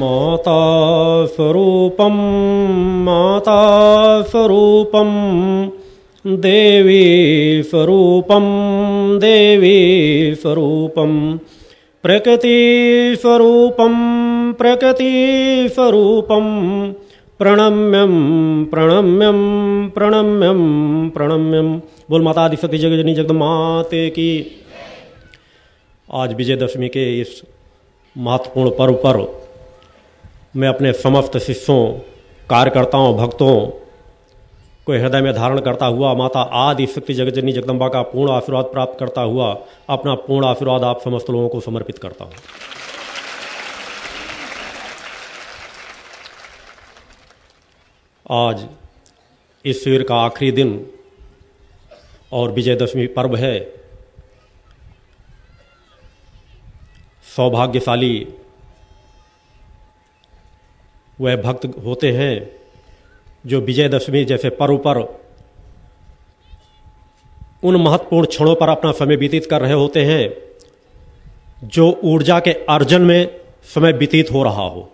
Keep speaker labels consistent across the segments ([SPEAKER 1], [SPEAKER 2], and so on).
[SPEAKER 1] माता स्वरूपं माता स्वरूपं देवी स्वरूपं देवी स्वरूपं प्रकृतिस्वरूपं प्रकृतिस्वरूपं प्रणम्यम प्रणम्यम प्रणम्यम प्रणम्यम बोल माता आदिशक्ति जगजनी जगदमाते की। आज विजयदशमी के इस महत्वपूर्ण पर्व पर मैं अपने समस्त शिष्यों, कार्यकर्ताओं, भक्तों को हृदय में धारण करता हुआ, माता आदि शक्ति जगजनी जगदम्बा का पूर्ण आशीर्वाद प्राप्त करता हुआ, अपना पूर्ण आशीर्वाद आप समस्त लोगों को समर्पित करता हूँ। आज इस शिविर का आखिरी दिन और विजयदशमी पर्व है। सौभाग्यशाली वह भक्त होते हैं, जो विजयदशमी जैसे पर्व पर उन महत्वपूर्ण क्षणों पर अपना समय व्यतीत कर रहे होते हैं, जो ऊर्जा के अर्जन में समय व्यतीत हो रहा हो,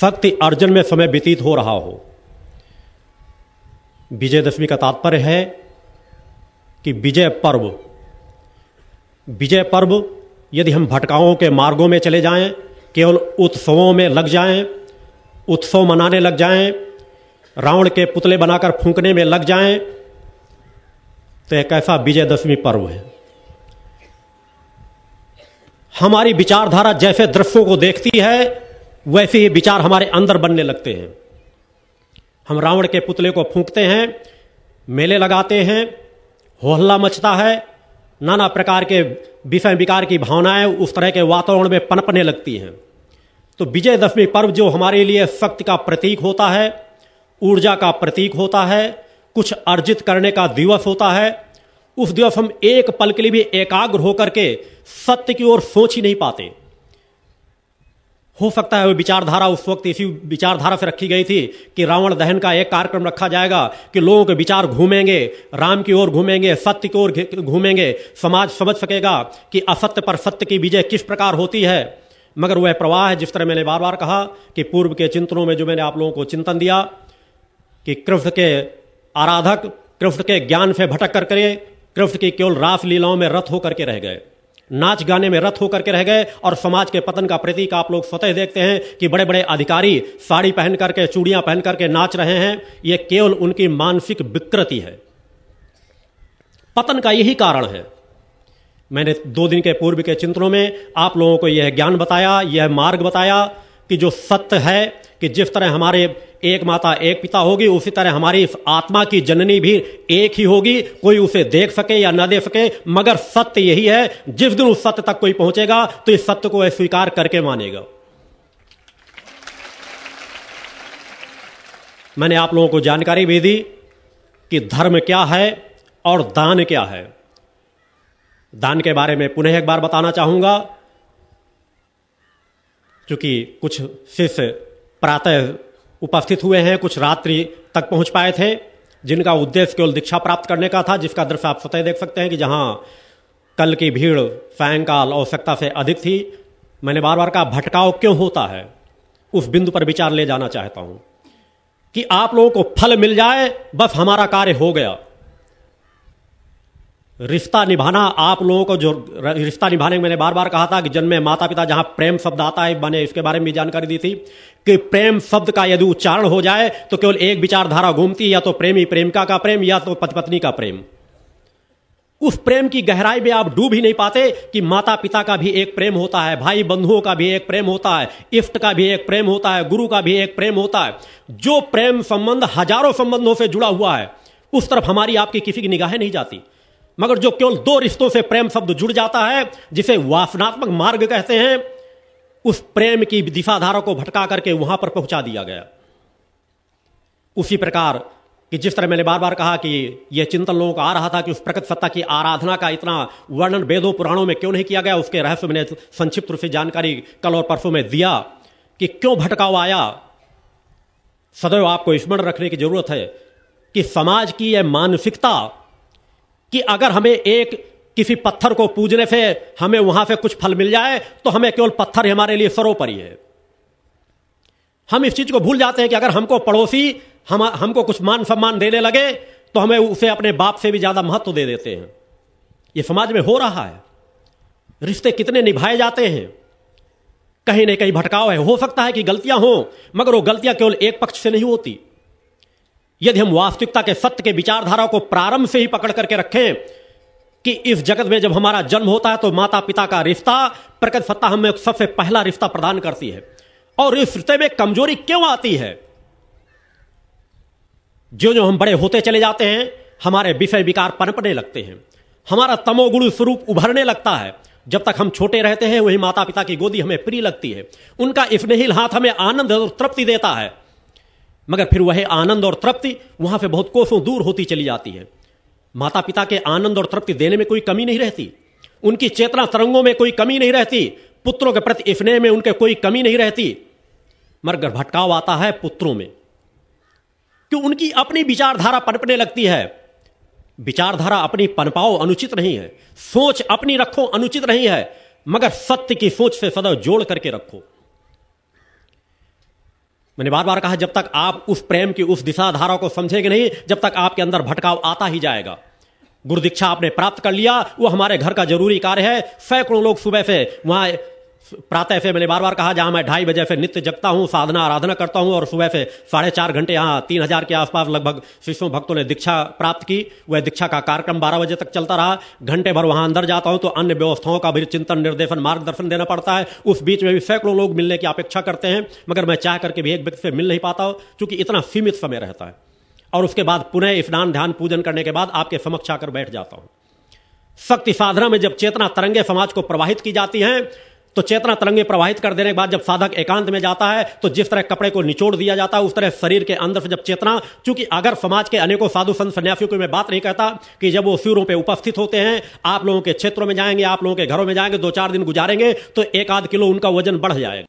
[SPEAKER 1] शक्ति अर्जन में समय व्यतीत हो रहा हो। विजयदशमी का तात्पर्य है कि विजय पर्व विजय पर्व यदि हम भटकाओं के मार्गों में चले जाएँ, केवल उत्सवों में लग जाएँ उत्सव मनाने लग जाएँ, रावण के पुतले बनाकर फूंकने में लग जाएँ तो एक ऐसा विजयदशमी पर्व है। हमारी विचारधारा जैसे दृश्यों को देखती है, वैसे ही विचार हमारे अंदर बनने लगते हैं। हम रावण के पुतले को फूंकते हैं, मेले लगाते हैं, होहल्ला मचता है, नाना प्रकार के विषय विकार की भावनाएँ उस तरह के वातावरण में पनपने लगती हैं। तो विजयदशमी पर्व जो हमारे लिए शक्ति का प्रतीक होता है, ऊर्जा का प्रतीक होता है, कुछ अर्जित करने का दिवस होता है, उस दिवस हम एक पल के लिए भी एकाग्र होकर के सत्य की ओर सोच ही नहीं पाते। हो सकता है वो विचारधारा उस वक्त इसी विचारधारा से रखी गई थी कि रावण दहन का एक कार्यक्रम रखा जाएगा, कि लोगों के विचार घूमेंगे, राम की ओर घूमेंगे, सत्य की ओर घूमेंगे, समाज समझ सकेगा कि असत्य पर सत्य की विजय किस प्रकार होती है। मगर वह प्रवाह है, जिस तरह मैंने बार बार कहा कि पूर्व के चिंतनों में जो मैंने आप लोगों को चिंतन दिया, कि कृष्ण के आराधक, कृष्ण के ज्ञान से भटक कर करे, कृष्ण की केवल रास लीलाओं में रथ होकर के रह गए। नाच गाने में रथ होकर के रह गए और समाज के पतन का प्रतीक आप लोग स्वतः देखते हैं कि बड़े बड़े अधिकारी साड़ी पहन करके चूड़ियाँ पहन करके नाच रहे हैं। यह केवल उनकी मानसिक विकृति है। पतन का यही कारण है। मैंने दो दिन के पूर्व के चिंतनों में आप लोगों को यह ज्ञान बताया, यह मार्ग बताया कि जो सत्य है कि जिस तरह हमारे एक माता, एक पिता होगी, उसी तरह हमारी आत्मा की जननी भी एक ही होगी। कोई उसे देख सके या न देख सके, मगर सत्य यही है, जिस दिन उस सत्य तक कोई पहुंचेगा तो इस सत्य को स्वीकार करके मानेगा। मैंने आप लोगों को जानकारी भी दी कि धर्म क्या है और दान क्या है। दान के बारे में पुनः एक बार बताना चाहूँगा। क्योंकि कुछ शिष्य प्रातः उपस्थित हुए हैं, कुछ रात्रि तक पहुँच पाए थे, जिनका उद्देश्य केवल दीक्षा प्राप्त करने का था, जिसका दृश्य आप स्वतः देख सकते हैं कि जहाँ कल की भीड़ सायंकाल आवश्यकता से अधिक थी, मैंने बार बार कहा, भटकाव क्यों होता है? उस बिंदु पर विचार ले जाना चाहता हूँ कि आप लोगों को फल मिल जाए, बस हमारा कार्य हो गया। रिश्ता निभाना, आप लोगों को जो रिश्ता निभाने मैंने बार बार कहा था कि जन्म में माता पिता जहाँ प्रेम शब्द आता है मैंने इसके बारे में भी जानकारी दी थी कि प्रेम शब्द का यदि उच्चारण हो जाए तो केवल एक विचारधारा घूमती, या तो प्रेमी प्रेमिका का प्रेम, या तो पति पत्नी का प्रेम। उस प्रेम की गहराई में आप डूब ही नहीं पाते कि माता पिता का भी एक प्रेम होता है भाई बंधुओं का भी एक प्रेम होता है, इष्ट का भी एक प्रेम होता है, गुरु का भी एक प्रेम होता है। जो प्रेम संबंध हज़ारों संबंधों से जुड़ा हुआ है, उस तरफ़ हमारी आपकी किसी की निगाहें नहीं जाती। मगर जो केवल दो रिश्तों से प्रेम शब्द जुड़ जाता है, जिसे वासनात्मक मार्ग कहते हैं, उस प्रेम की दिशाधारा को भटका करके वहाँ पर पहुँचा दिया गया। उसी प्रकार कि जिस तरह मैंने बार बार कहा कि यह चिंतन लोगों को आ रहा था कि उस प्रकट सत्ता की आराधना का इतना वर्णन वेदों, पुराणों में क्यों नहीं किया गया, उसके रहस्य मैंने संक्षिप्त रूप से जानकारी कल और परसों में दिया कि क्यों भटकाव आया। सदैव आपको स्मरण रखने की ज़रूरत है कि समाज की यह मानसिकता कि अगर हमें एक किसी पत्थर को पूजने से हमें वहाँ से कुछ फल मिल जाए तो हमें केवल पत्थर हमारे लिए सरोपरि है। हम इस चीज़ को भूल जाते हैं कि अगर हमको पड़ोसी हम, हमको कुछ मान सम्मान देने लगे तो हमें उसे अपने बाप से भी ज़्यादा महत्व दे देते हैं। यह समाज में हो रहा है। रिश्ते कितने निभाए जाते हैं। कहीं ना कहीं भटकाव है। हो सकता है कि गलतियाँ हो, मगर वो गलतियाँ केवल एक पक्ष से नहीं होती। यदि हम वास्तविकता के सत्य के विचारधारा को प्रारंभ से ही पकड़ करके रखें कि इस जगत में जब हमारा जन्म होता है तो माता पिता का रिश्ता प्रकट सत्ता हमें सबसे पहला रिश्ता प्रदान करती है। और इस रिश्ते में कमज़ोरी क्यों आती है? जो जो हम बड़े होते चले जाते हैं, हमारे विषय विकार पनपने लगते हैं। हमारा तमोगुण स्वरूप उभरने लगता है। जब तक हम छोटे रहते हैं, वही माता पिता की गोदी हमें प्रिय लगती है। उनका स्नेहिल हाथ हमें आनंद और तृप्ति देता है। मगर फिर वह आनंद और तृप्ति वहाँ से बहुत कोसों दूर होती चली जाती है। माता पिता के आनंद और तृप्ति देने में कोई कमी नहीं रहती। उनकी चेतना तरंगों में कोई कमी नहीं रहती। पुत्रों के प्रति स्नेह में उनके कोई कमी नहीं रहती। मगर भटकाव आता है पुत्रों में। क्यों उनकी अपनी विचारधारा पनपने लगती है? विचारधारा अपनी पनपाओ अनुचित नहीं है। सोच अपनी रखो अनुचित नहीं है। मगर सत्य की सोच से सदैव जोड़ करके रखो। मैंने बार बार कहा, जब तक आप उस प्रेम की उस दिशा धारा को समझेंगे नहीं, जब तक आपके अंदर भटकाव आता ही जाएगा। गुरु दीक्षा आपने प्राप्त कर लिया, वो हमारे घर का ज़रूरी कार्य है। सैकड़ों लोग सुबह से वहाँ प्रातः से मैंने बार बार कहा, जहाँ मैं ढाई बजे से नित्य जगता हूँ, साधना, आराधना करता हूँ, और सुबह से साढ़े चार घंटे यहाँ तीन हज़ार के आसपास लगभग शिष्यों भक्तों ने दीक्षा प्राप्त की। वह दीक्षा का कार्यक्रम बारह बजे तक चलता रहा। घंटे भर वहाँ अंदर जाता हूँ तो अन्य व्यवस्थाओं का भी चिंतन, निर्देशन, मार्गदर्शन देना पड़ता है। उस बीच में भी सैकड़ों लोग मिलने की अपेक्षा करते हैं, मगर मैं चाह करके भी एक व्यक्ति से मिल नहीं पाता हूँ चूँकि इतना सीमित समय रहता है। और उसके बाद पुनः स्नान, ध्यान, पूजन करने के बाद आपके समक्ष आकर बैठ जाता हूँ। शक्ति साधना में जब चेतना तरंगे समाज को प्रवाहित की जाती हैं तो चेतना तरंगे प्रवाहित कर देने के बाद जब साधक एकांत में जाता है तो जिस तरह कपड़े को निचोड़ दिया जाता है, उस तरह शरीर के अंदर से जब चेतना चूँकि अगर समाज के अनेकों साधु संत सन्यासियों को मैं बात नहीं कहता कि जब वो शिविरों पर उपस्थित होते हैं, आप लोगों के क्षेत्रों में जाएँगे, आप लोगों के घरों में जाएँगे, दो चार दिन गुजारेंगे तो एक आध किलो उनका वज़न बढ़ जाएगा।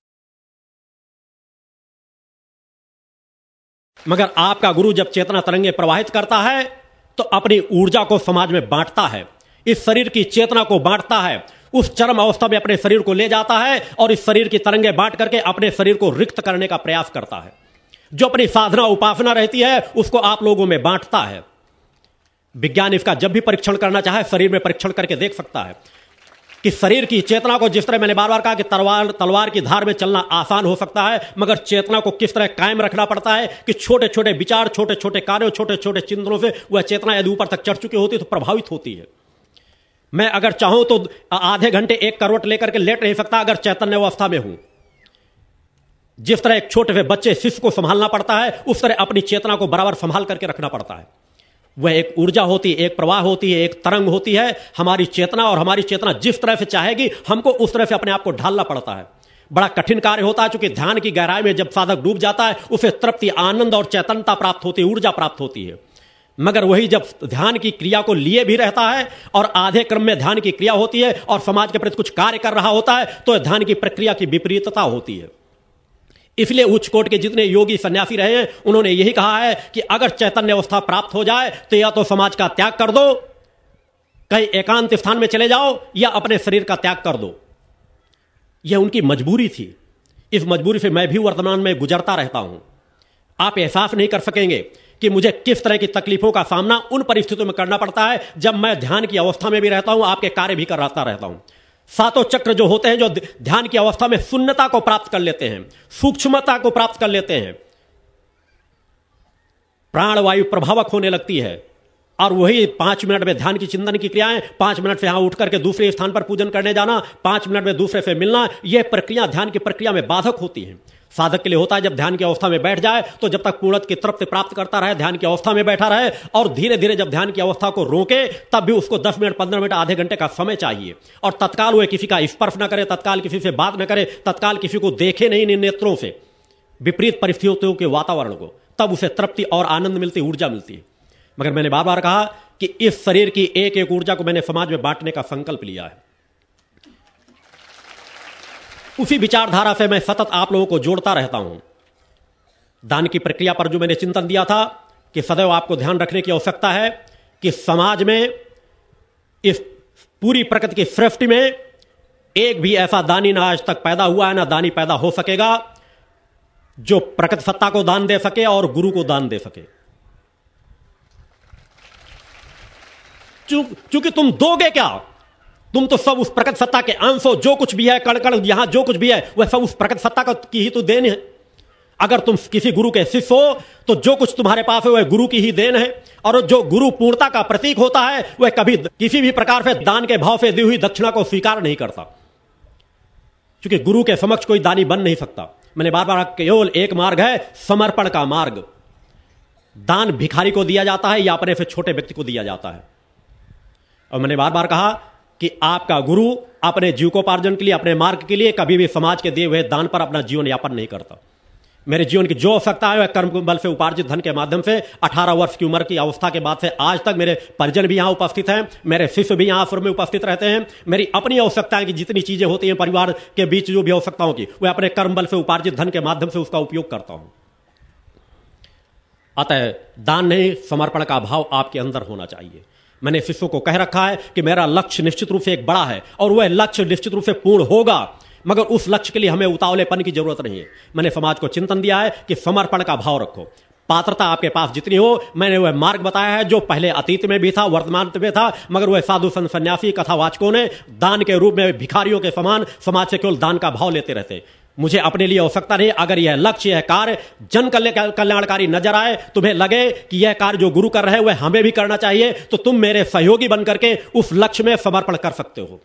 [SPEAKER 1] मगर आपका गुरु जब चेतना तरंगे प्रवाहित करता है तो अपनी ऊर्जा को समाज में बांटता है। इस शरीर की चेतना को बांटता है। उस चरम अवस्था में अपने शरीर को ले जाता है और इस शरीर की तरंगे बांट करके अपने शरीर को रिक्त करने का प्रयास करता है। जो अपनी साधना, उपासना रहती है, उसको आप लोगों में बांटता है। विज्ञान इसका जब भी परीक्षण करना चाहे, शरीर में परीक्षण करके देख सकता है कि शरीर की चेतना को जिस तरह मैंने बार बार कहा कि तलवार तलवार की धार में चलना आसान हो सकता है, मगर चेतना को किस तरह कायम रखना पड़ता है कि छोटे छोटे विचार छोटे छोटे कार्यों छोटे छोटे चिंतनों से वह चेतना यदि ऊपर तक चढ़ चुकी होती तो प्रभावित होती है। मैं अगर चाहूँ तो आधे घंटे एक करवट लेकर के लेट नहीं सकता अगर चैतन्य अवस्था में हूँ। जिस तरह एक छोटे से बच्चे शिष्य को संभालना पड़ता है, उस तरह अपनी चेतना को बराबर संभाल करके रखना पड़ता है। वह एक ऊर्जा होती है, एक प्रवाह होती है, एक तरंग होती है। हमारी चेतना और हमारी चेतना जिस तरह से चाहेगी, हमको उस तरह से अपने आप को ढालना पड़ता है। बड़ा कठिन कार्य होता है क्योंकि ध्यान की गहराई में जब साधक डूब जाता है, उसे तृप्ति, आनंद और चैतनता प्राप्त होती है, ऊर्जा प्राप्त होती है। मगर वही जब ध्यान की क्रिया को लिए भी रहता है और आधे क्रम में ध्यान की क्रिया होती है और समाज के प्रति कुछ कार्य कर रहा होता है तो ध्यान की प्रक्रिया की विपरीतता होती है। इसलिए उच्च कोट के जितने योगी सन्यासी रहे हैं, उन्होंने यही कहा है कि अगर चैतन्य अवस्था प्राप्त हो जाए तो या तो समाज का त्याग कर दो, कहीं एकांत स्थान में चले जाओ, या अपने शरीर का त्याग कर दो। यह उनकी मजबूरी थी। इस मजबूरी से मैं भी वर्तमान में गुजरता रहता हूँ। आप एहसास नहीं कर सकेंगे कि मुझे किस तरह की तकलीफों का सामना उन परिस्थितियों में करना पड़ता है, जब मैं ध्यान की अवस्था में भी रहता हूँ, आपके कार्य भी कराता रहता हूँ। सातों चक्र जो होते हैं, जो ध्यान की अवस्था में शून्यता को प्राप्त कर लेते हैं, सूक्ष्मता को प्राप्त कर लेते हैं। प्राणवायु प्रभावक होने लगती है, और वही पाँच मिनट में ध्यान की चिंतन की क्रियाएँ, पाँच मिनट से यहाँ उठ करके दूसरे स्थान पर पूजन करने जाना, पाँच मिनट में दूसरे से मिलना यह प्रक्रिया ध्यान की प्रक्रिया में बाधक होती है। साधक के लिए होता है, जब ध्यान की अवस्था में बैठ जाए तो जब तक पूर्णत की तृप्ति प्राप्त करता रहे, ध्यान की अवस्था में बैठा रहे, और धीरे धीरे जब ध्यान की अवस्था को रोके, तब भी उसको दस मिनट, पंद्रह मिनट, आधे घंटे का समय चाहिए। और तत्काल वह किसी का स्पर्श न करे, तत्काल किसी से बात न करे, तत्काल किसी को देखे नहीं नेत्रों से, विपरीत परिस्थितियों के वातावरण को, तब उसे तृप्ति और आनंद मिलती, ऊर्जा मिलती है। मगर मैंने बार बार कहा कि इस शरीर की एक एक ऊर्जा को मैंने समाज में बांटने का संकल्प लिया है। उसी विचारधारा से मैं सतत आप लोगों को जोड़ता रहता हूँ। दान की प्रक्रिया पर जो मैंने चिंतन दिया था कि सदैव आपको ध्यान रखने की आवश्यकता है कि समाज में, इस पूरी प्रकृति की सृष्टि में एक भी ऐसा दानी ना आज तक पैदा हुआ है, ना दानी पैदा हो सकेगा जो प्रकट सत्ता को दान दे सके और गुरु को दान दे सके। चूँकि तुम दोगे क्या? तुम तो सब उस प्रकट सत्ता के अंश हो, जो कुछ भी है कण यहाँ जो कुछ भी है, वह सब उस प्रकट सत्ता का की ही तो देन है। अगर तुम किसी गुरु के शिष्य हो तो जो कुछ तुम्हारे पास है, वह गुरु की ही देन है। और जो गुरु पूर्णता का प्रतीक होता है, वह कभी किसी भी प्रकार से दान के भाव से दी हुई दक्षिणा को स्वीकार नहीं करता। क्योंकि गुरु के समक्ष कोई दानी बन नहीं सकता। मैंने बार बार केवल एक मार्ग है, समर्पण का मार्ग। दान भिखारी को दिया जाता है या अपने से छोटे व्यक्ति को दिया जाता है। और मैंने बार बार कहा कि आपका गुरु अपने जीवकोपार्जन के लिए, अपने मार्ग के लिए कभी भी समाज के दिए हुए दान पर अपना जीवन यापन नहीं करता। मेरे जीवन की जो आवश्यकता है, वह कर्म बल से, उपार्जित धन के माध्यम से 18 वर्ष की उम्र की अवस्था के बाद से आज तक मेरे परिजन भी यहाँ उपस्थित हैं, मेरे शिष्य भी यहाँ में उपस्थित रहते हैं। मेरी अपनी आवश्यकताएँ की जितनी चीज़ें होती हैं परिवार के बीच जो भी आवश्यकताओं की, वह अपने कर्म बल से, उपार्जित धन के माध्यम से उसका उपयोग करता हूँ। अतः दान नहीं, समर्पण का भाव आपके अंदर होना चाहिए। मैंने शिष्यों को कह रखा है कि मेरा लक्ष्य निश्चित रूप से एक बड़ा है और वह लक्ष्य निश्चित रूप से पूर्ण होगा। मगर उस लक्ष्य के लिए हमें उतावलेपन की ज़रूरत नहीं है। मैंने समाज को चिंतन दिया है कि समर्पण का भाव रखो। पात्रता आपके पास जितनी हो, मैंने वह मार्ग बताया है जो पहले अतीत में भी था, वर्तमान में था, मगर वह साधु संत, सन्यासी, कथावाचकों ने दान के रूप में भिखारियों के समान समाज से केवल दान का भाव लेते रहते। मुझे अपने लिए आवश्यकता नहीं, अगर यह लक्ष्य, यह कार्य जन कल्याणकारी नज़र आए, तुम्हें लगे कि यह कार्य जो गुरु कर रहे हैं, वह हमें भी करना चाहिए तो तुम मेरे सहयोगी बनकर के उस लक्ष्य में समर्पण कर सकते हो।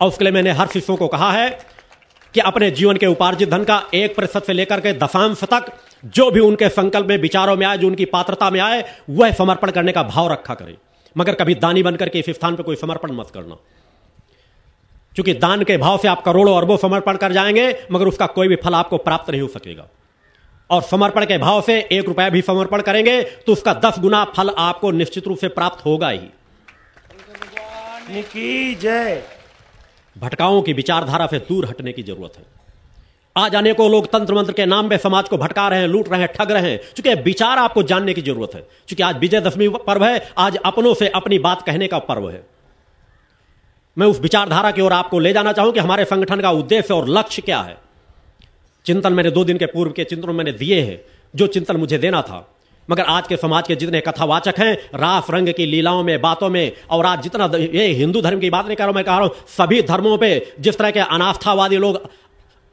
[SPEAKER 1] और उसके लिए मैंने हर शिष्यों को कहा है कि अपने जीवन के उपार्जित धन का एक प्रतिशत से लेकर के दशांश तक, जो भी उनके संकल्प में, विचारों में आए, जो उनकी पात्रता में आए, वह समर्पण करने का भाव रखा करें। मगर कभी दानी बनकर के इस स्थान पर कोई समर्पण मत करना। क्योंकि दान के भाव से आप करोड़ों अरबों समर्पण कर जाएँगे मगर उसका कोई भी फल आपको प्राप्त नहीं हो सकेगा। और समर्पण के भाव से एक रुपया भी समर्पण करेंगे तो उसका दस गुना फल आपको निश्चित रूप से प्राप्त होगा ही।
[SPEAKER 2] जय।
[SPEAKER 1] भटकाओं की विचारधारा से दूर हटने की ज़रूरत है। आज आने को लोग तंत्र मंत्र के नाम पे समाज को भटका रहे हैं लूट रहे हैं ठग रहे हैं क्योंकि विचार आपको जानने की ज़रूरत है। क्योंकि आज विजयदशमी पर्व है आज अपनों से अपनी बात कहने का पर्व है। मैं उस विचारधारा की ओर आपको ले जाना चाहूँ कि हमारे संगठन का उद्देश्य और लक्ष्य क्या है। चिंतन मैंने दो दिन के पूर्व के चिंतन मैंने दिए हैं, जो चिंतन मुझे देना था। मगर आज के समाज के जितने कथावाचक हैं, रास रंग की लीलाओं में, बातों में, और आज जितना ये हिंदू धर्म की बात नहीं कर रहा हूँ मैं कह रहा हूँ, सभी धर्मों पे जिस तरह के अनास्थावादी लोग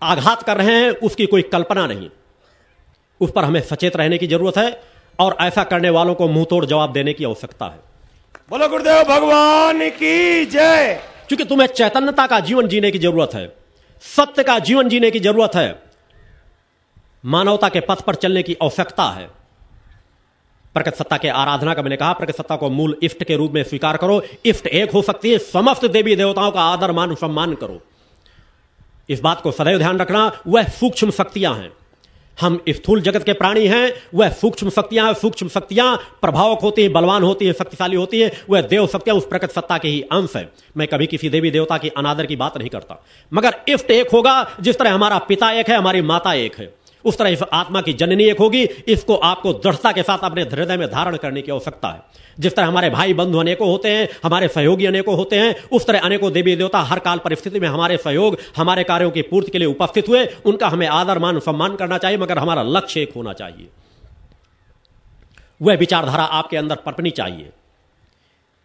[SPEAKER 1] आघात कर रहे हैं, उसकी कोई कल्पना नहीं। उस पर हमें सचेत रहने की ज़रूरत है, और ऐसा करने वालों को मुँह तोड़ जवाब देने की आवश्यकता है।
[SPEAKER 2] बोलो, गुरुदेव, भगवान की जय।
[SPEAKER 1] क्योंकि तुम्हें चैतन्यता का जीवन जीने की ज़रूरत है, सत्य का जीवन जीने की ज़रूरत है, मानवता के पथ पर चलने की आवश्यकता है। प्रकट सत्ता के आराधना का मैंने कहा प्रकट सत्ता को मूल इष्ट के रूप में स्वीकार करो। इष्ट एक हो सकती है, समस्त देवी देवताओं का आदर, मान, सम्मान करो। इस बात को सदैव ध्यान रखना, वह सूक्ष्म शक्तियाँ हैं। हम स्थूल जगत के प्राणी हैं, वह सूक्ष्म शक्तियाँ सूक्ष्म शक्तियाँ, प्रभावक होती हैं, बलवान होती हैं, शक्तिशाली होती हैं, वह देव शक्तियाँ उस प्रकट सत्ता के ही अंश है। मैं कभी किसी देवी देवता की अनादर की बात नहीं करता। मगर इफ्ट एक होगा, जिस तरह हमारा पिता एक है, हमारी माता एक है। उस तरह इस आत्मा की जननी एक होगी, इसको आपको दृढ़ता के साथ अपने हृदय में धारण करने की आवश्यकता है। जिस तरह हमारे भाई बंधु अनेकों होते हैं, हमारे सहयोगी अनेकों होते हैं, उस तरह अनेकों देवी देवता हर काल परिस्थिति में हमारे सहयोग, हमारे कार्यों की पूर्ति के लिए उपस्थित हुए, उनका हमें आदर, मान, सम्मान करना चाहिए, मगर हमारा लक्ष्य एक होना चाहिए। वह विचारधारा आपके अंदर पटनी चाहिए।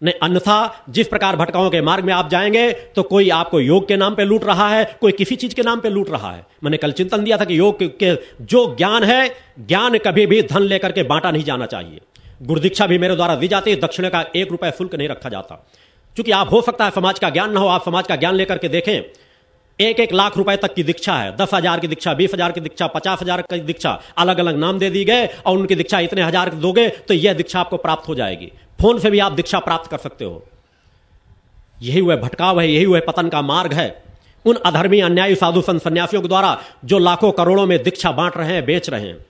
[SPEAKER 1] नहीं, अन्यथा जिस प्रकार भटकाओं के मार्ग में आप जाएँगे तो कोई आपको योग के नाम पे लूट रहा है, कोई किसी चीज़ के नाम पे लूट रहा है। मैंने कल चिंतन दिया था कि योग के जो ज्ञान है, ज्ञान कभी भी धन लेकर के बांटा नहीं जाना चाहिए। गुरुदीक्षा भी मेरे द्वारा दी जाती है, दक्षिण का एक रुपये शुल्क नहीं रखा जाता। क्योंकि आप हो सकता है समाज का ज्ञान ना हो, आप समाज का ज्ञान लेकर के देखें एक एक लाख रुपए तक की दीक्षा है। दस हज़ार की दीक्षा, बीस हज़ार की दीक्षा, पचास हज़ार की दीक्षा अलग अलग नाम दे दी गए और उनकी दीक्षा इतने हज़ार दोगे तो यह दीक्षा आपको प्राप्त हो जाएगी। फ़ोन से भी आप दीक्षा प्राप्त कर सकते हो। यही वह भटकाव है, यही वह पतन का मार्ग है। उन अधर्मी, अन्यायी, साधु संत सन्यासियों के द्वारा जो लाखों करोड़ों में दीक्षा बांट रहे हैं, बेच रहे हैं।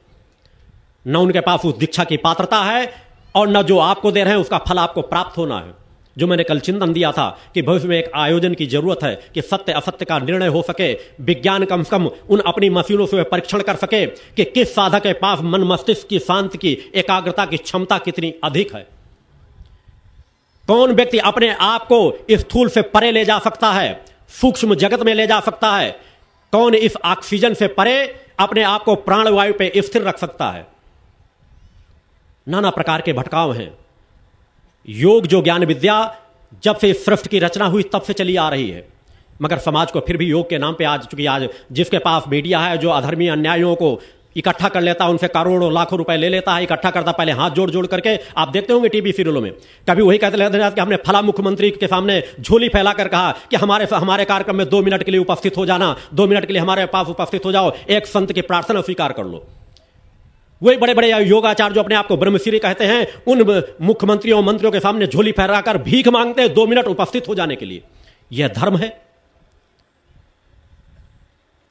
[SPEAKER 1] न उनके पास उस दीक्षा की पात्रता है और न जो आपको दे रहे हैं उसका फल आपको प्राप्त होना है। जो मैंने कल चिंतन दिया था कि भविष्य में एक आयोजन की ज़रूरत है कि सत्य असत्य का निर्णय हो सके, विज्ञान कम से कम उन अपनी मशीनों से परीक्षण कर सके कि किस साधक के पास मन मस्तिष्क की शांति की, एकाग्रता की क्षमता कितनी अधिक है। कौन व्यक्ति अपने आप को स्थूल से परे ले जा सकता है, सूक्ष्म जगत में ले जा सकता है? कौन इस ऑक्सीजन से परे अपने आप को प्राणवायु पे स्थिर रख सकता है? नाना प्रकार के भटकाव हैं। योग जो ज्ञान विद्या, जब से सृष्टि की रचना हुई, तब से चली आ रही है। मगर समाज को फिर भी योग के नाम पे आज चूँकि आज जिसके पास मीडिया है, जो अधर्मी अन्यायों को इकट्ठा कर लेता है, उनसे करोड़ों लाखों रुपए ले लेता है, इकट्ठा करता पहले हाथ जोड़ जोड़ करके, आप देखते होंगे टीवी सीरियलों में। कभी वही कहते रहते हैं कि हमने फला मुख्यमंत्री के सामने झोली फैलाकर कहा कि हमारे हमारे कार्यक्रम में दो मिनट के लिए उपस्थित हो जाना, दो मिनट के लिए हमारे पास उपस्थित हो जाओ, एक संत की प्रार्थना स्वीकार कर लो। वही बड़े बड़े योगाचार्य जो अपने आप को ब्रह्मश्री कहते हैं उन मुख्यमंत्रियों मंत्रियों के सामने झोली फहराकर भीख मांगते हैं दो मिनट उपस्थित हो जाने के लिए। यह धर्म है।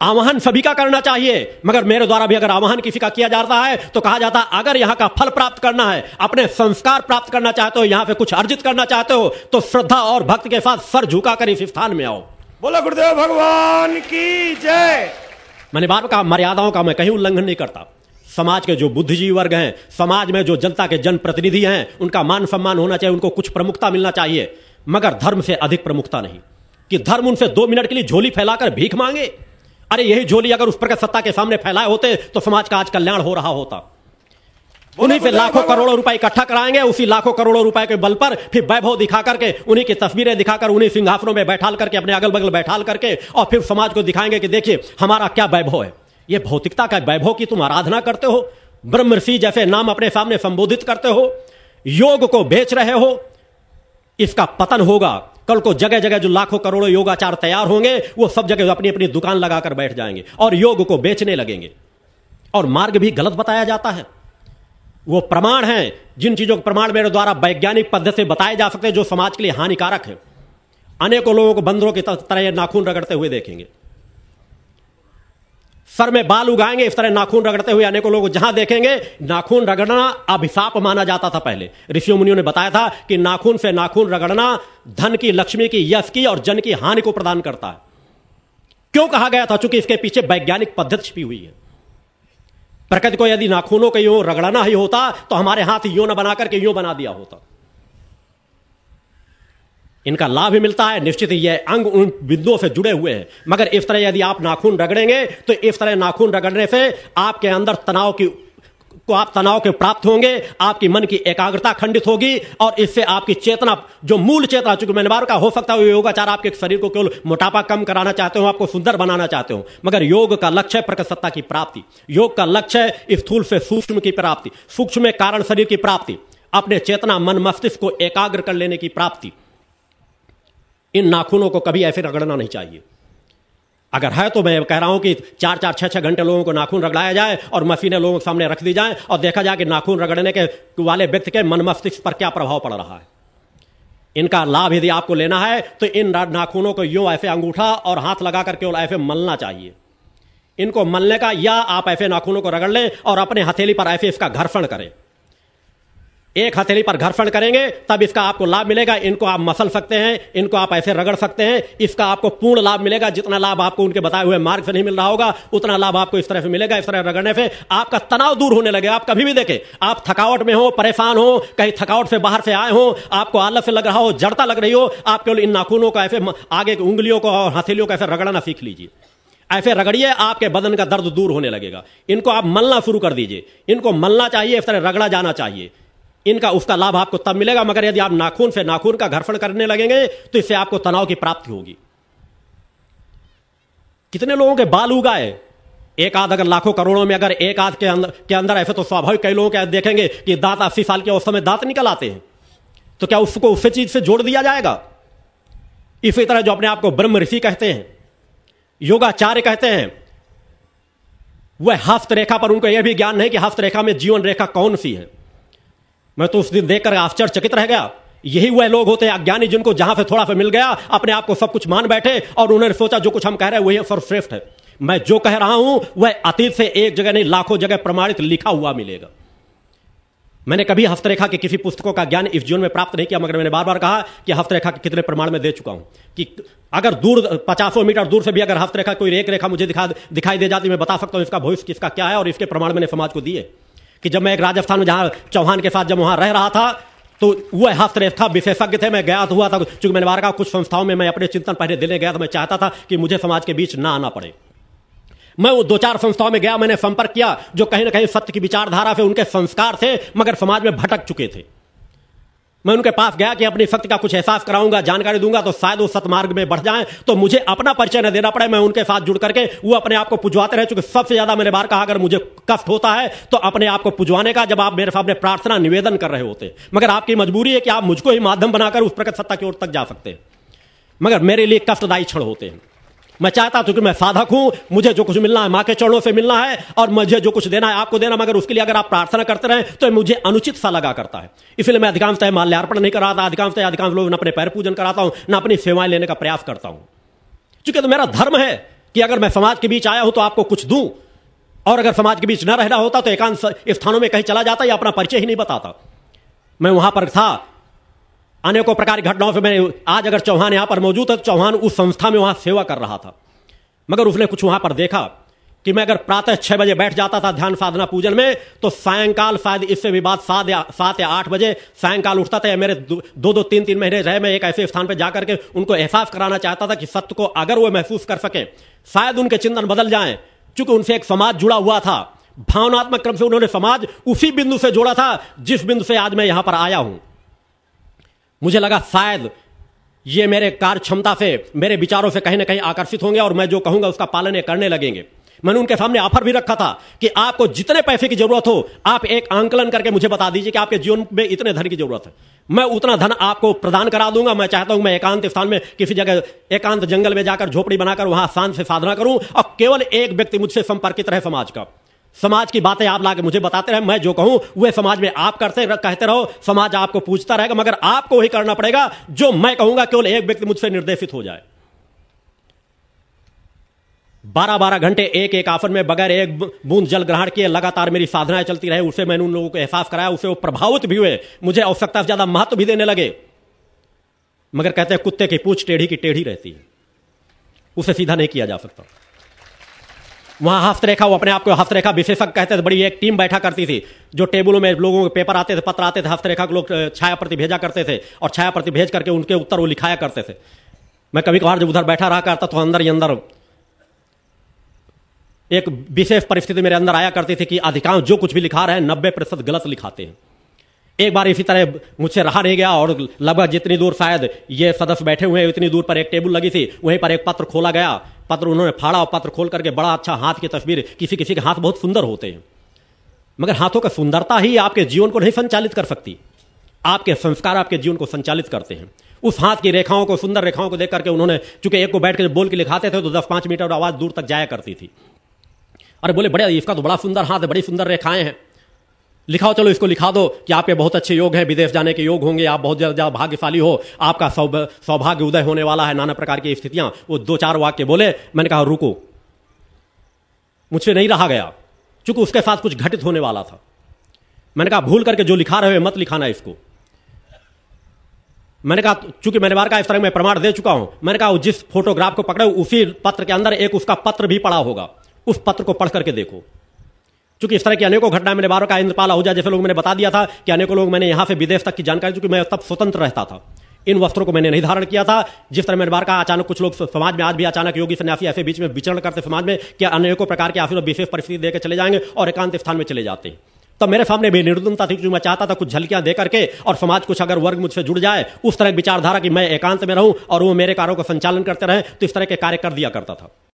[SPEAKER 1] आवाहन सभी का करना चाहिए मगर मेरे द्वारा भी अगर आवाहन किसी का किया जाता है तो कहा जाता है अगर यहाँ का फल प्राप्त करना है अपने संस्कार प्राप्त करना चाहते हो यहाँ पे कुछ अर्जित करना चाहते हो तो श्रद्धा और भक्त के साथ सर झुकाकर इस स्थान में आओ।
[SPEAKER 2] बोला गुरुदेव भगवान की जय।
[SPEAKER 1] मैंने बार कहा मर्यादाओं का मैं कहीं उल्लंघन नहीं करता। समाज के जो बुद्धिजीवी वर्ग हैं, समाज में जो जनता के जनप्रतिनिधि हैं, उनका मान सम्मान होना चाहिए, उनको कुछ प्रमुखता मिलना चाहिए। मगर धर्म से अधिक प्रमुखता नहीं। कि धर्म उनसे दो मिनट के लिए झोली फैलाकर भीख मांगे? अरे यही झोली अगर उस प्रकार सत्ता के सामने फैलाए होते तो समाज का आज कल्याण हो रहा होता। उन्हीं से लाखों करोड़ों रुपए इकट्ठा कराएँगे, उसी लाखों करोड़ों रुपए के बल पर फिर वैभव दिखा करके, उन्हीं की तस्वीरें दिखाकर, उन्हीं सिंहासनों में बैठाल करके, अपने अगल बगल बैठाल करके, और फिर समाज को दिखाएँगे कि देखिए, हमारा क्या वैभव है। ये भौतिकता का वैभव की तुम आराधना करते हो, ब्रह्म ऋषि जैसे नाम अपने सामने संबोधित करते हो, योग को बेच रहे हो, इसका पतन होगा। कल को जगह जगह जो लाखों करोड़ों योगाचार तैयार होंगे, वो सब जगह अपनी अपनी दुकान लगाकर बैठ जाएँगे और योग को बेचने लगेंगे। और मार्ग भी गलत बताया जाता है। वो प्रमाण है, जिन चीज़ों के प्रमाण मेरे द्वारा वैज्ञानिक पद्धति से बताए जा सकते हैं, जो समाज के लिए हानिकारक है। अनेकों लोगों को बंदरों की तरह नाखून रगड़ते हुए देखेंगे। सर में बाल उगाएँगे, इस तरह नाखून रगड़ते हुए अनेकों लोग जहाँ देखेंगे, नाखून रगड़ना अभिशाप माना जाता था पहले। ऋषि मुनियों ने बताया था कि नाखून से नाखून रगड़ना धन की, लक्ष्मी की, यश की और जन की हानि को प्रदान करता है। क्यों कहा गया था? चूँकि इसके पीछे वैज्ञानिक पद्धति छिपी हुई है। प्रकृति को यदि नाखूनों को यूँ रगड़ना ही होता तो हमारे हाथ यूँ न बनाकर के यूँ बना दिया होता। इनका लाभ भी मिलता है। निश्चित ही यह अंग उन बिंदुओं से जुड़े हुए हैं। मगर इस तरह यदि आप नाखून रगड़ेंगे तो इस तरह नाखून रगड़ने से आपके अंदर तनाव की, को आप तनाव के प्राप्त होंगे, आपकी मन की एकाग्रता खंडित होगी, और इससे आपकी चेतना, जो मूल चेतना, चूँकि मैंने बार का हो सकता है योगाचार आपके शरीर को केवल मोटापा कम कराना चाहते हो, आपको सुंदर बनाना चाहते हो। मगर योग का लक्ष्य है प्रकट सत्ता की प्राप्ति। योग का लक्ष्य है स्थूल से सूक्ष्म की प्राप्ति, सूक्ष्म कारण शरीर की प्राप्ति, अपने चेतना, मन, मस्तिष्क को एकाग्र कर लेने की प्राप्ति। इन नाखूनों को कभी ऐसे रगड़ना नहीं चाहिए। अगर है तो मैं कह रहा हूँ कि चार चार, छह छह घंटे लोगों को नाखून रगड़ाया जाए और मशीनें लोगों के सामने रख दी जाए और देखा जाए कि नाखून रगड़ने के वाले व्यक्ति के मन मस्तिष्क पर क्या प्रभाव पड़ रहा है। इनका लाभ यदि आपको लेना है तो इन नाखूनों को यूँ ऐसे अंगूठा और हाथ लगाकर केवल ऐसे मलना चाहिए। इनको मलने का या आप ऐसे नाखूनों को रगड़ लें और अपने हथेली पर ऐसे इसका घर्षण करें। एक हथेली पर घर्षण करेंगे, तब इसका आपको लाभ मिलेगा। इनको आप मसल सकते हैं, इनको आप ऐसे रगड़ सकते हैं। इसका आपको पूर्ण लाभ मिलेगा, जितना लाभ आपको उनके बताए हुए मार्ग से नहीं मिल रहा होगा, उतना लाभ आपको इस तरह से मिलेगा, इस तरह रगड़ने से। आपका तनाव दूर होने लगे, आप कभी भी देखें, आप थकावट में हो, परेशान हो, कहीं थकावट से बाहर से आए हो, आपको आलस से लग रहा हो, जड़ता लग रही हो, आप केवल इन नाखूनों को ऐसे आगे की उंगलियों को और हथेलियों को ऐसे रगड़ना सीख लीजिए। ऐसे रगड़िए, आपके बदन का दर्द दूर होने लगेगा। इनको आप मलना शुरू कर दीजिए। इनको मलना चाहिए, इस तरह रगड़ा जाना चाहिए। इनका उसका लाभ आपको तब मिलेगा, मगर यदि आप नाखून से नाखून का घर्षण करने लगेंगे तो इससे आपको तनाव की प्राप्ति होगी। कितने लोगों के बाल उगाए? एक आध अगर लाखों करोड़ों में अगर एक आध के अंदर के अंदर ऐसे तो स्वाभाविक कई लोगों के देखेंगे कि दांत अस्सी साल के अवस्था में दांत निकल आते हैं। तो क्या उसको उससे चीज़ से जोड़ दिया जाएगा? इसी तरह जो अपने आप को ब्रह्म ऋषि कहते हैं, योगाचार्य कहते हैं, वह हस्त रेखा पर उनको यह भी ज्ञान नहीं कि हस्त रेखा में जीवन रेखा कौन सी है? मैं तो उस दिन देखकर आश्चर्यचकित रह गया। यही वह लोग होते हैं अज्ञानी जिनको जहाँ से थोड़ा सा मिल गया, अपने आप को सब कुछ मान बैठे और उन्होंने सोचा जो कुछ हम कह रहे हैं वही सर्वश्रेष्ठ है। मैं जो कह रहा हूँ, वह अतीत से एक जगह नहीं, लाखों जगह प्रमाणित लिखा हुआ मिलेगा। मैंने कभी हस्तरेखा के किसी पुस्तकों का ज्ञान इस जीवन में प्राप्त नहीं किया, मगर मैंने बार बार कहा कि हस्तरेखा के कितने प्रमाण में दे चुका हूँ। कि अगर दूर, पचासों मीटर दूर से भी अगर हस्तरेखा कोई एक रेखा मुझे दिखा, दिखाई दे जाती, मैं बता सकता हूँ इसका भविष्य किसका क्या है और इसके प्रमाण मैंने समाज को दिए। कि जब मैं एक राजस्थान में जहाँ चौहान के साथ जब वहाँ रह रहा था तो वह हस्तरेखा विशेषज्ञ थे, मैं गया तो हुआ था, चूँकि मैंने बार कहा कुछ संस्थाओं में मैं अपने चिंतन पहले देने गया तो मैं चाहता था कि मुझे समाज के बीच ना आना पड़े। मैं वो दो चार संस्थाओं में गया, मैंने संपर्क किया, जो कहीं ना कहीं सत्य की विचारधारा से उनके संस्कार थे, मगर समाज में भटक चुके थे। मैं उनके पास गया कि अपनी शक्ति का कुछ एहसास कराऊँगा, जानकारी दूँगा तो शायद वो सतमार्ग में बढ़ जाएँ। तो मुझे अपना परिचय न देना पड़े, मैं उनके साथ जुड़ करके वो अपने आप को पुजवाते रहे, चूँकि सबसे ज़्यादा मैंने बार कहा, अगर मुझे कष्ट होता है तो अपने आप को पुजवाने का, जब आप मेरे सामने प्रार्थना, निवेदन कर रहे होते। मगर आपकी मजबूरी है कि आप मुझको ही माध्यम बनाकर उस प्रकट सत्ता की ओर तक जा सकते। हैं मगर मेरे लिए कष्टदायी क्षण होते हैं। मैं चाहता हूँ कि मैं साधक हूँ, मुझे जो कुछ मिलना है, माँ के चरणों से मिलना है, और मुझे जो कुछ देना है, आपको देना मगर उसके लिए अगर आप प्रार्थना करते रहे तो मुझे अनुचित सा लगा करता है। इसलिए मैं अधिकांशतः माल्यार्पण नहीं कराता अधिकांशतः अधिकांश लोग अपने पैर पूजन कराता हूँ, ना अपनी सेवाएँ लेने का प्रयास करता हूँ। चूँकि तो मेरा धर्म है कि अगर मैं समाज के बीच आया हूँ तो आपको कुछ दूँ, और अगर समाज के बीच न रहना होता तो एकांत स्थानों में कहीं चला जाता या अपना परिचय ही नहीं बताता। मैं वहाँ पर था अनेकों प्रकार की घटनाओं से मैं आज अगर चौहान यहाँ पर मौजूद है तो चौहान उस संस्था में वहाँ सेवा कर रहा था। मगर उसने कुछ वहाँ पर देखा कि मैं अगर प्रातः छह बजे बैठ जाता था ध्यान साधना पूजन में तो सायंकाल शायद इससे भी बात सात या सात या आठ बजे सायंकाल उठता था या मेरे दो दो तीन तीन महीने रहे मैं एक ऐसे स्थान पर जाकर के उनको एहसास कराना चाहता था कि सत्य को अगर वो महसूस कर सके, शायद उनके चिंतन बदल जाए चूँकि उनसे एक समाज जुड़ा हुआ था। भावनात्मक क्रम से उन्होंने समाज उसी बिंदु से जोड़ा था, जिस बिंदु से आज मैं यहाँ पर आया हूँ। मुझे लगा शायद ये मेरे कार्य क्षमता से, मेरे विचारों से कहीं ना कहीं आकर्षित होंगे और मैं जो कहूँगा उसका पालन करने लगेंगे। मैंने उनके सामने ऑफ़र भी रखा था कि आपको जितने पैसे की ज़रूरत हो, आप एक आंकलन करके मुझे बता दीजिए कि आपके जीवन में इतने धन की ज़रूरत है। मैं उतना धन आपको प्रदान करा दूँगा। मैं चाहता हूँ मैं एकांत स्थान में किसी जगह, एकांत जंगल में जाकर झोपड़ी बनाकर वहाँ शांत से साधना करूँ और केवल एक व्यक्ति मुझसे संपर्कित रहे समाज का। समाज की बातें आप लाके मुझे बताते रहे, मैं जो कहूँ वह समाज में आप करते कहते रहो। समाज आपको पूछता रहेगा, मगर आपको ही करना पड़ेगा, जो मैं कहूँगा, केवल एक व्यक्ति मुझसे निर्देशित हो जाए। बारह बारह घंटे एक एक आफर में बगैर एक बूंद जल ग्रहण किए लगातार मेरी साधनाएँ चलती रहे उससे मैंने उन लोगों को एहसास कराया उससे वो प्रभावित भी हुए। मुझे आवश्यकता से ज़्यादा महत्व भी देने लगे। मगर कहते हैं, कुत्ते की पूछ टेढ़ी की टेढ़ी रहती है। उसे सीधा नहीं किया जा सकता। वहाँ हस्तरेखा, वो अपने आप को हस्तरेखा विशेषज्ञ कहते थे, बड़ी एक टीम बैठा करती थी, जो टेबलों में लोगों के पेपर आते थे, पत्र आते थे, हस्तरेखा को लोग छाया प्रति भेजा करते थे, और छाया प्रति भेज करके उनके उत्तर वो लिखाया करते थे। मैं कभी कभार जब उधर बैठा रहा करता तो अंदर ही अंदर एक विशेष परिस्थिति मेरे अंदर आया करती थी कि अधिकांश जो कुछ भी लिखा रहे हैं, नब्बे प्रतिशत गलत लिखाते हैं। एक बार इसी तरह मुझसे रहा नहीं गया और लगभग जितनी दूर शायद ये सदस्य बैठे हुए हैं इतनी दूर पर एक टेबल लगी थी, वहीं पर एक पत्र खोला गया। पत्र उन्होंने फाड़ा और पत्र खोल करके बड़ा अच्छा हाथ की तस्वीर किसी किसी के हाथ बहुत सुंदर होते हैं। मगर हाथों का सुंदरता ही आपके जीवन को नहीं संचालित कर सकती। आपके संस्कार आपके जीवन को संचालित करते हैं। उस हाथ की रेखाओं को, सुंदर रेखाओं को देख करके उन्होंने चूँकि एक को बैठ के बोल के लिखाते थे तो दस पाँच मीटर आवाज़ दूर तक जाया करती थी। अरे बोले बड़े इसका तो बड़ा सुंदर हाथ है, बड़ी सुंदर रेखाएँ हैं। लिखाओ, चलो इसको लिखा दो कि आपके बहुत अच्छे योग हैं, विदेश जाने के योग होंगे, आप बहुत ज़्यादा भाग्यशाली हो, आपका सौभाग्य उदय होने वाला है, नाना प्रकार की स्थितियाँ। वो दो चार वाक्य बोले, मैंने कहा, रुको। मुझसे नहीं रहा गया, चूँकि उसके साथ कुछ घटित होने वाला था। मैंने कहा, भूल करके जो लिखा रहे हो, मत लिखाना इसको। मैंने कहा, चूँकि मैंने बार का इस तरह मैं प्रमाण दे चुका हूँ। मैंने कहा, जिस फोटोग्राफ को पकड़े उसी पत्र के अंदर एक उसका पत्र भी पड़ा होगा। उस पत्र को पढ़ करके देखो। चूँकि इस तरह की अनेकों घटनाएँ मेरे बारों का इंतपाल हो जाए जैसे लोग मैंने बता दिया था कि अनेकों लोग मैंने यहाँ से विदेश तक की जानकारी, चूँकि मैं तब स्वतंत्र रहता था। इन वस्त्रों को मैंने नहीं धारण किया था, जिस तरह मेरे बार का अचानक कुछ लोग समाज में आज भी अचानक योगी सन्यासी ऐसे बीच में विचरण करते समाज में, कि अनेकों प्रकार के आफिर विशेष परिस्थिति देकर चले जाएँगे और एकांत स्थान में चले जाते। हैं तब मेरे सामने भी निर्दनता थी जो मैं चाहता था कुछ झलकियाँ दे करके और समाज कुछ अगर वर्ग मुझसे जुड़ जाए, उस तरह विचारधारा कि मैं एकांत में रहूँ और वो मेरे कार्यों का संचालन करते रहे तो इस तरह के कार्य कर दिया करता था।